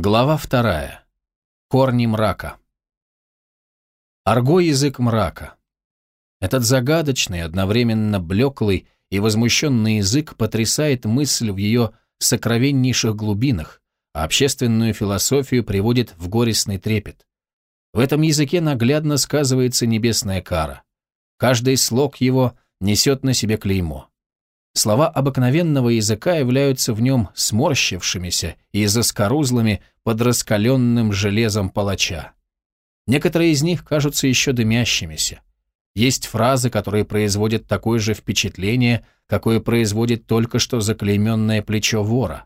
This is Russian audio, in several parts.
Глава вторая. Корни мрака. Арго – язык мрака. Этот загадочный, одновременно блеклый и возмущенный язык потрясает мысль в ее сокровеннейших глубинах, а общественную философию приводит в горестный трепет. В этом языке наглядно сказывается небесная кара. Каждый слог его несет на себе клеймо. Слова обыкновенного языка являются в нем сморщившимися и заскорузлыми под раскаленным железом палача. Некоторые из них кажутся еще дымящимися. Есть фразы, которые производят такое же впечатление, какое производит только что заклейменное плечо вора.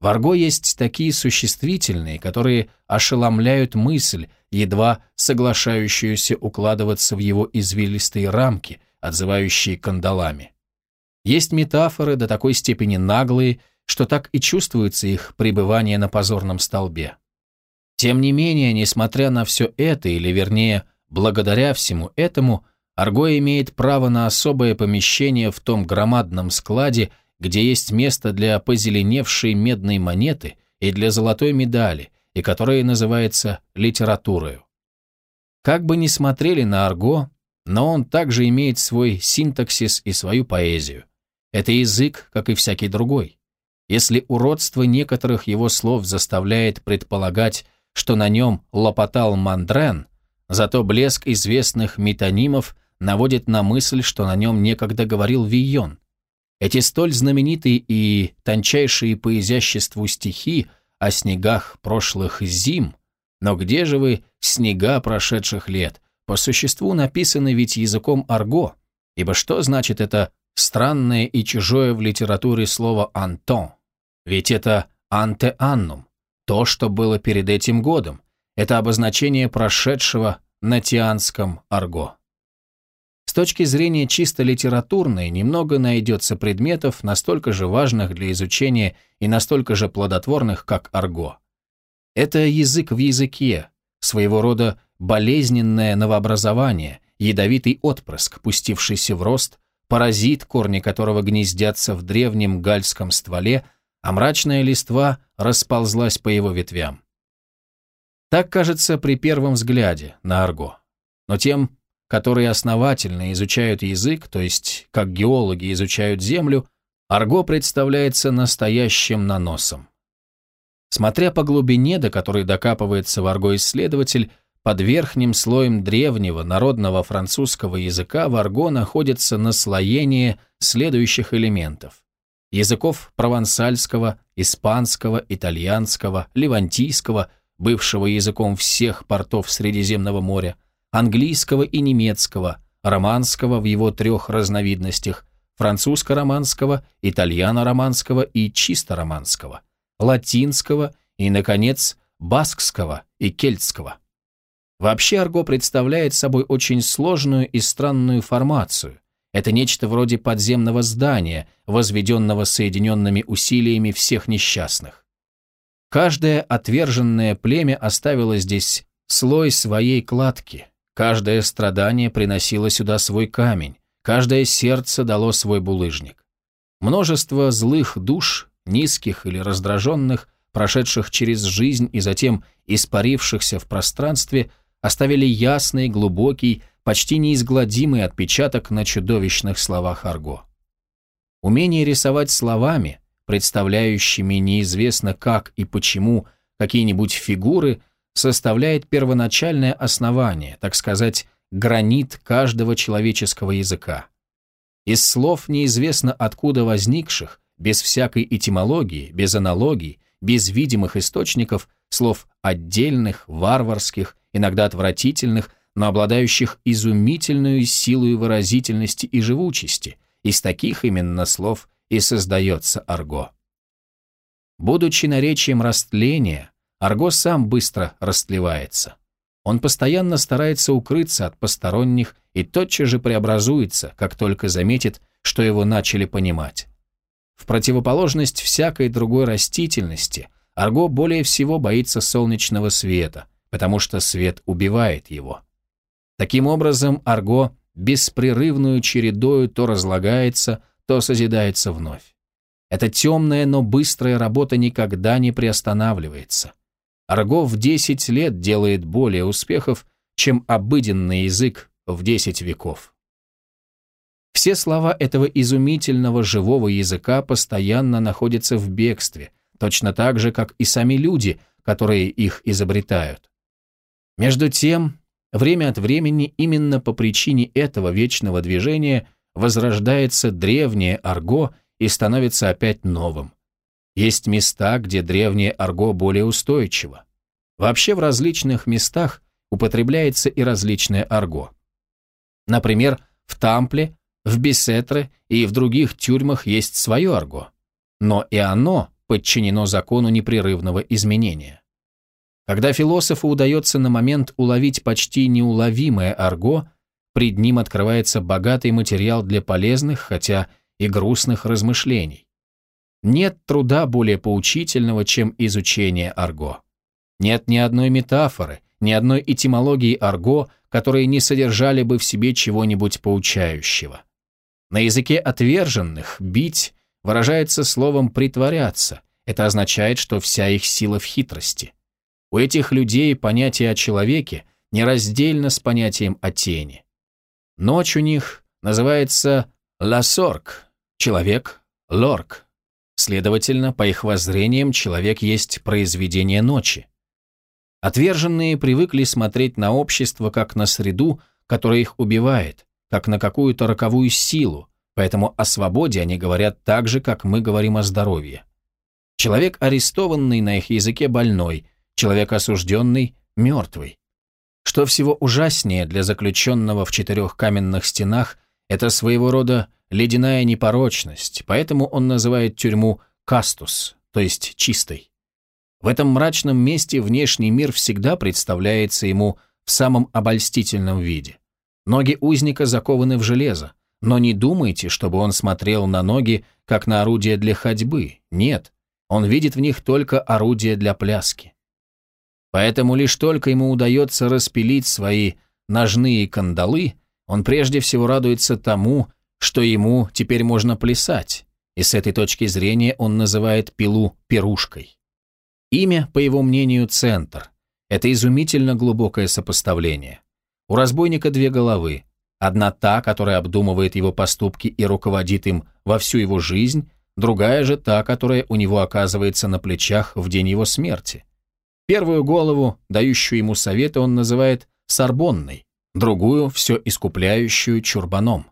В арго есть такие существительные, которые ошеломляют мысль, едва соглашающуюся укладываться в его извилистые рамки, отзывающие кандалами. Есть метафоры до такой степени наглые, что так и чувствуется их пребывание на позорном столбе. Тем не менее, несмотря на все это, или вернее, благодаря всему этому, Арго имеет право на особое помещение в том громадном складе, где есть место для позеленевшей медной монеты и для золотой медали, и которое называется литературою. Как бы ни смотрели на Арго, но он также имеет свой синтаксис и свою поэзию. Это язык, как и всякий другой. Если уродство некоторых его слов заставляет предполагать, что на нем лопотал Мандрен, зато блеск известных метонимов наводит на мысль, что на нем некогда говорил Вийон. Эти столь знаменитые и тончайшие по изяществу стихи о снегах прошлых зим, но где же вы, снега прошедших лет, по существу написаны ведь языком арго, ибо что значит это Странное и чужое в литературе слово «антон». Ведь это «анте аннум», то, что было перед этим годом. Это обозначение прошедшего на тианском арго. С точки зрения чисто литературной, немного найдется предметов, настолько же важных для изучения и настолько же плодотворных, как арго. Это язык в языке, своего рода болезненное новообразование, ядовитый отпрыск, пустившийся в рост, паразит, корни которого гнездятся в древнем гальском стволе, а мрачная листва расползлась по его ветвям. Так кажется при первом взгляде на арго. Но тем, которые основательно изучают язык, то есть как геологи изучают землю, арго представляется настоящим наносом. Смотря по глубине, до которой докапывается в арго исследователь, под верхним слоем древнего народного французского языка в арго находится наслоение следующих элементов. Языков провансальского, испанского, итальянского, левантийского, бывшего языком всех портов Средиземного моря, английского и немецкого, романского в его трех разновидностях, французско-романского, итальяно-романского и чисто романского, латинского и, наконец, баскского и кельтского. Вообще арго представляет собой очень сложную и странную формацию. Это нечто вроде подземного здания, возведенного соединенными усилиями всех несчастных. Каждое отверженное племя оставило здесь слой своей кладки, каждое страдание приносило сюда свой камень, каждое сердце дало свой булыжник. Множество злых душ, низких или раздраженных, прошедших через жизнь и затем испарившихся в пространстве – оставили ясный, глубокий, почти неизгладимый отпечаток на чудовищных словах Арго. Умение рисовать словами, представляющими неизвестно как и почему какие-нибудь фигуры, составляет первоначальное основание, так сказать, гранит каждого человеческого языка. Из слов неизвестно откуда возникших, без всякой этимологии, без аналогий, без видимых источников, слов отдельных, варварских, иногда отвратительных, но обладающих изумительной силой выразительности и живучести. Из таких именно слов и создается арго. Будучи наречием растления, арго сам быстро растлевается. Он постоянно старается укрыться от посторонних и тотчас же преобразуется, как только заметит, что его начали понимать. В противоположность всякой другой растительности, арго более всего боится солнечного света – потому что свет убивает его. Таким образом, арго беспрерывную чередою то разлагается, то созидается вновь. Эта темная, но быстрая работа никогда не приостанавливается. арго в 10 лет делает более успехов, чем обыденный язык в 10 веков. Все слова этого изумительного живого языка постоянно находятся в бегстве, точно так же, как и сами люди, которые их изобретают. Между тем, время от времени именно по причине этого вечного движения возрождается древнее арго и становится опять новым. Есть места, где древнее арго более устойчиво. Вообще в различных местах употребляется и различное арго. Например, в Тампле, в Бесетре и в других тюрьмах есть свое арго. Но и оно подчинено закону непрерывного изменения. Когда философу удается на момент уловить почти неуловимое арго, пред ним открывается богатый материал для полезных, хотя и грустных размышлений. Нет труда более поучительного, чем изучение арго. Нет ни одной метафоры, ни одной этимологии арго, которые не содержали бы в себе чего-нибудь поучающего. На языке отверженных «бить» выражается словом «притворяться». Это означает, что вся их сила в хитрости. У этих людей понятие о человеке нераздельно с понятием о тени. Ночь у них называется «ласорг», человек – «лорг». Следовательно, по их воззрениям, человек есть произведение ночи. Отверженные привыкли смотреть на общество как на среду, которая их убивает, как на какую-то роковую силу, поэтому о свободе они говорят так же, как мы говорим о здоровье. Человек, арестованный на их языке больной, человек осужденный – мертвый. Что всего ужаснее для заключенного в четырех каменных стенах – это своего рода ледяная непорочность, поэтому он называет тюрьму «кастус», то есть «чистой». В этом мрачном месте внешний мир всегда представляется ему в самом обольстительном виде. Ноги узника закованы в железо, но не думайте, чтобы он смотрел на ноги, как на орудие для ходьбы. Нет, он видит в них только орудие для пляски. Поэтому лишь только ему удается распилить свои ножные кандалы, он прежде всего радуется тому, что ему теперь можно плясать, и с этой точки зрения он называет пилу пирушкой. Имя, по его мнению, центр. Это изумительно глубокое сопоставление. У разбойника две головы. Одна та, которая обдумывает его поступки и руководит им во всю его жизнь, другая же та, которая у него оказывается на плечах в день его смерти. Первую голову, дающую ему советы, он называет Сорбонной, другую, все искупляющую, Чурбаном.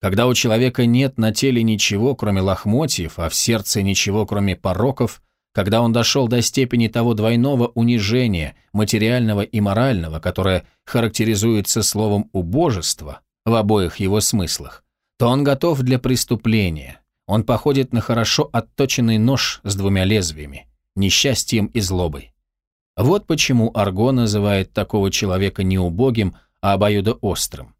Когда у человека нет на теле ничего, кроме лохмотьев, а в сердце ничего, кроме пороков, когда он дошел до степени того двойного унижения, материального и морального, которое характеризуется словом «убожество» в обоих его смыслах, то он готов для преступления. Он походит на хорошо отточенный нож с двумя лезвиями, несчастьем и злобой. Вот почему Арго называет такого человека не убогим, а обоюдоострым.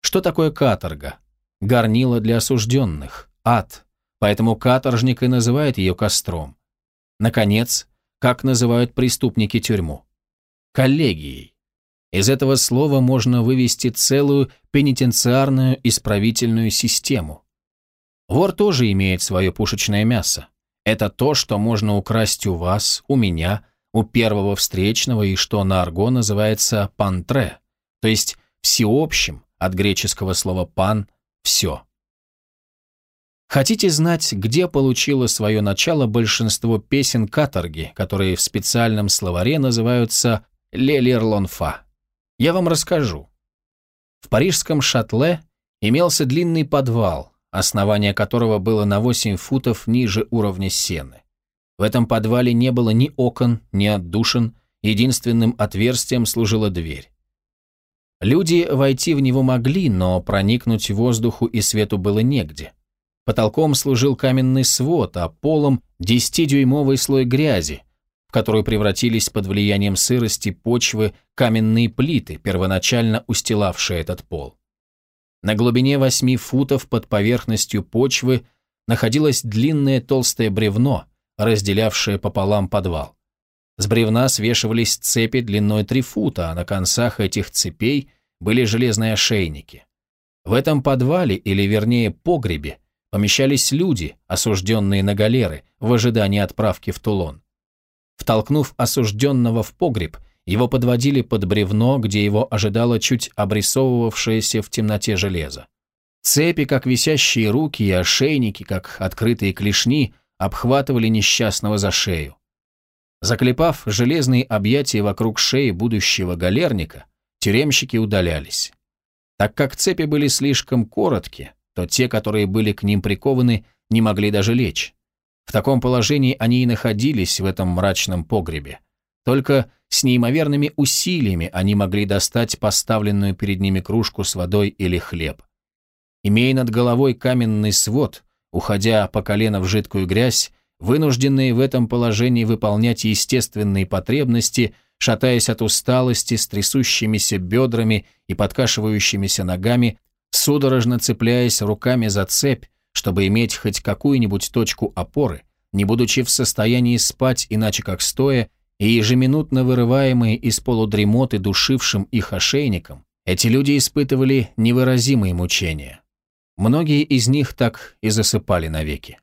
Что такое каторга? Горнило для осужденных, ад. Поэтому каторжник и называет ее костром. Наконец, как называют преступники тюрьму? Коллегией. Из этого слова можно вывести целую пенитенциарную исправительную систему. Вор тоже имеет свое пушечное мясо. Это то, что можно украсть у вас, у меня, у первого встречного и что на арго называется пантре, то есть всеобщим, от греческого слова пан – все. Хотите знать, где получило свое начало большинство песен каторги, которые в специальном словаре называются лелерлонфа? Я вам расскажу. В парижском шатле имелся длинный подвал, основание которого было на 8 футов ниже уровня сены. В этом подвале не было ни окон, ни отдушин, единственным отверстием служила дверь. Люди войти в него могли, но проникнуть воздуху и свету было негде. Потолком служил каменный свод, а полом – десятидюймовый слой грязи, в которую превратились под влиянием сырости почвы каменные плиты, первоначально устилавшие этот пол. На глубине восьми футов под поверхностью почвы находилось длинное толстое бревно – разделявшее пополам подвал. С бревна свешивались цепи длиной три фута, а на концах этих цепей были железные ошейники. В этом подвале, или вернее погребе, помещались люди, осужденные на галеры, в ожидании отправки в Тулон. Втолкнув осужденного в погреб, его подводили под бревно, где его ожидало чуть обрисовывавшееся в темноте железо. Цепи, как висящие руки, и ошейники, как открытые клешни, обхватывали несчастного за шею. Заклепав железные объятия вокруг шеи будущего галерника, тюремщики удалялись. Так как цепи были слишком короткие, то те, которые были к ним прикованы, не могли даже лечь. В таком положении они и находились в этом мрачном погребе. Только с неимоверными усилиями они могли достать поставленную перед ними кружку с водой или хлеб. Имея над головой каменный свод, уходя по колено в жидкую грязь, вынужденные в этом положении выполнять естественные потребности, шатаясь от усталости, с трясущимися бедрами и подкашивающимися ногами, судорожно цепляясь руками за цепь, чтобы иметь хоть какую-нибудь точку опоры, не будучи в состоянии спать иначе как стоя, и ежеминутно вырываемые из полудремоты душившим их ошейником, эти люди испытывали невыразимые мучения. Многие из них так и засыпали навеки.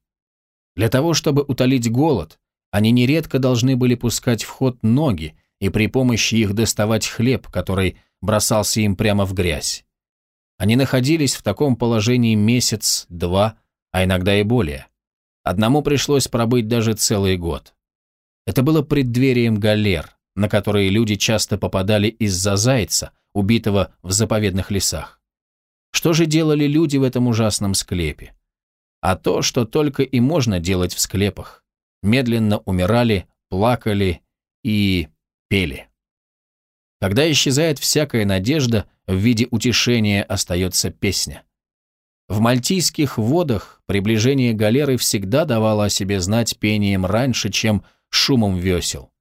Для того, чтобы утолить голод, они нередко должны были пускать в ход ноги и при помощи их доставать хлеб, который бросался им прямо в грязь. Они находились в таком положении месяц, два, а иногда и более. Одному пришлось пробыть даже целый год. Это было преддверием галер, на которые люди часто попадали из-за зайца, убитого в заповедных лесах. Что же делали люди в этом ужасном склепе? а то, что только и можно делать в склепах. Медленно умирали, плакали и пели. Когда исчезает всякая надежда, в виде утешения остается песня. В мальтийских водах приближение галеры всегда давало о себе знать пением раньше, чем шумом весел.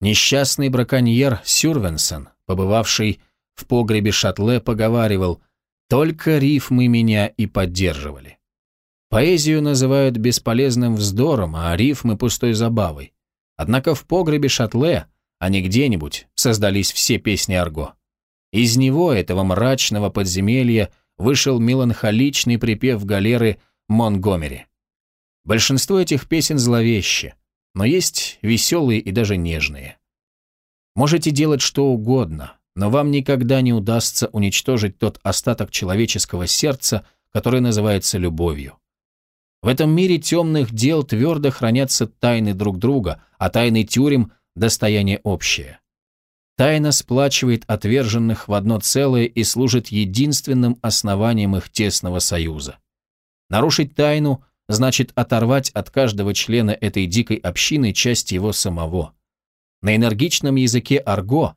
Несчастный браконьер Сюрвенсон, побывавший в погребе Шатле, поговаривал «Только рифмы меня и поддерживали». Поэзию называют бесполезным вздором, а рифмы пустой забавой. Однако в погребе Шатле, а не где-нибудь, создались все песни Арго. Из него, этого мрачного подземелья, вышел меланхоличный припев галеры Монгомери. Большинство этих песен зловеще, но есть веселые и даже нежные. Можете делать что угодно, но вам никогда не удастся уничтожить тот остаток человеческого сердца, который называется любовью. В этом мире темных дел твердо хранятся тайны друг друга, а тайны тюрем – достояние общее. Тайна сплачивает отверженных в одно целое и служит единственным основанием их тесного союза. Нарушить тайну значит оторвать от каждого члена этой дикой общины часть его самого. На энергичном языке арго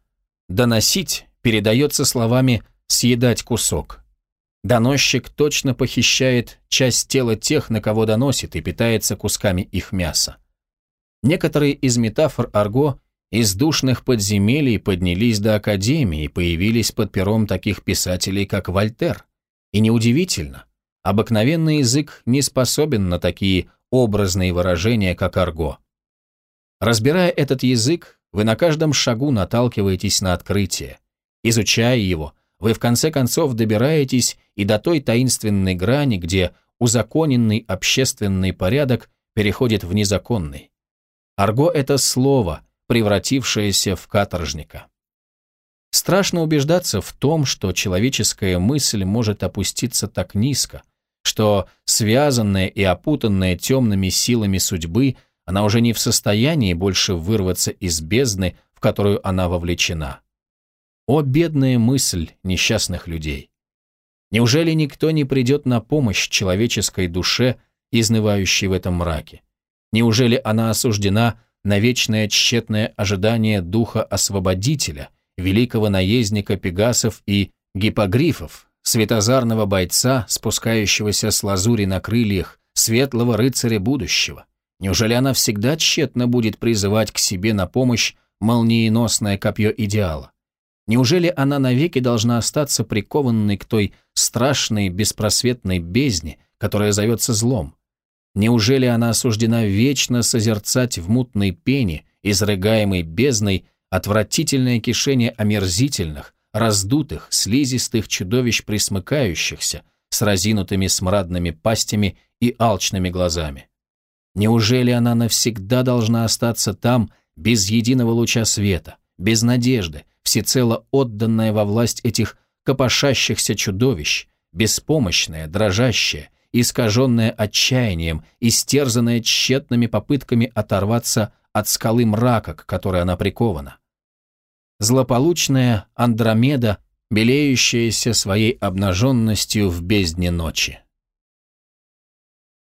«доносить» передается словами «съедать кусок». Доносчик точно похищает часть тела тех, на кого доносит, и питается кусками их мяса. Некоторые из метафор Арго из душных подземелий поднялись до Академии и появились под пером таких писателей, как Вольтер. И неудивительно, обыкновенный язык не способен на такие образные выражения, как Арго. Разбирая этот язык, вы на каждом шагу наталкиваетесь на открытие. Изучая его – вы в конце концов добираетесь и до той таинственной грани, где узаконенный общественный порядок переходит в незаконный. Арго – это слово, превратившееся в каторжника. Страшно убеждаться в том, что человеческая мысль может опуститься так низко, что, связанная и опутанная темными силами судьбы, она уже не в состоянии больше вырваться из бездны, в которую она вовлечена. О, бедная мысль несчастных людей! Неужели никто не придет на помощь человеческой душе, изнывающей в этом мраке? Неужели она осуждена на вечное тщетное ожидание духа освободителя, великого наездника Пегасов и гипогрифов, светозарного бойца, спускающегося с лазури на крыльях, светлого рыцаря будущего? Неужели она всегда тщетно будет призывать к себе на помощь молниеносное копье идеала? Неужели она навеки должна остаться прикованной к той страшной беспросветной бездне, которая зовется злом? Неужели она осуждена вечно созерцать в мутной пене, изрыгаемой бездной, отвратительное кишение омерзительных, раздутых, слизистых чудовищ присмыкающихся, с разинутыми смрадными пастями и алчными глазами? Неужели она навсегда должна остаться там, без единого луча света, без надежды, всецело отданная во власть этих копошащихся чудовищ, беспомощная, дрожащая, искаженная отчаянием, истерзанная тщетными попытками оторваться от скалы мрака, к которой она прикована. Злополучная Андромеда, белеющаяся своей обнаженностью в бездне ночи.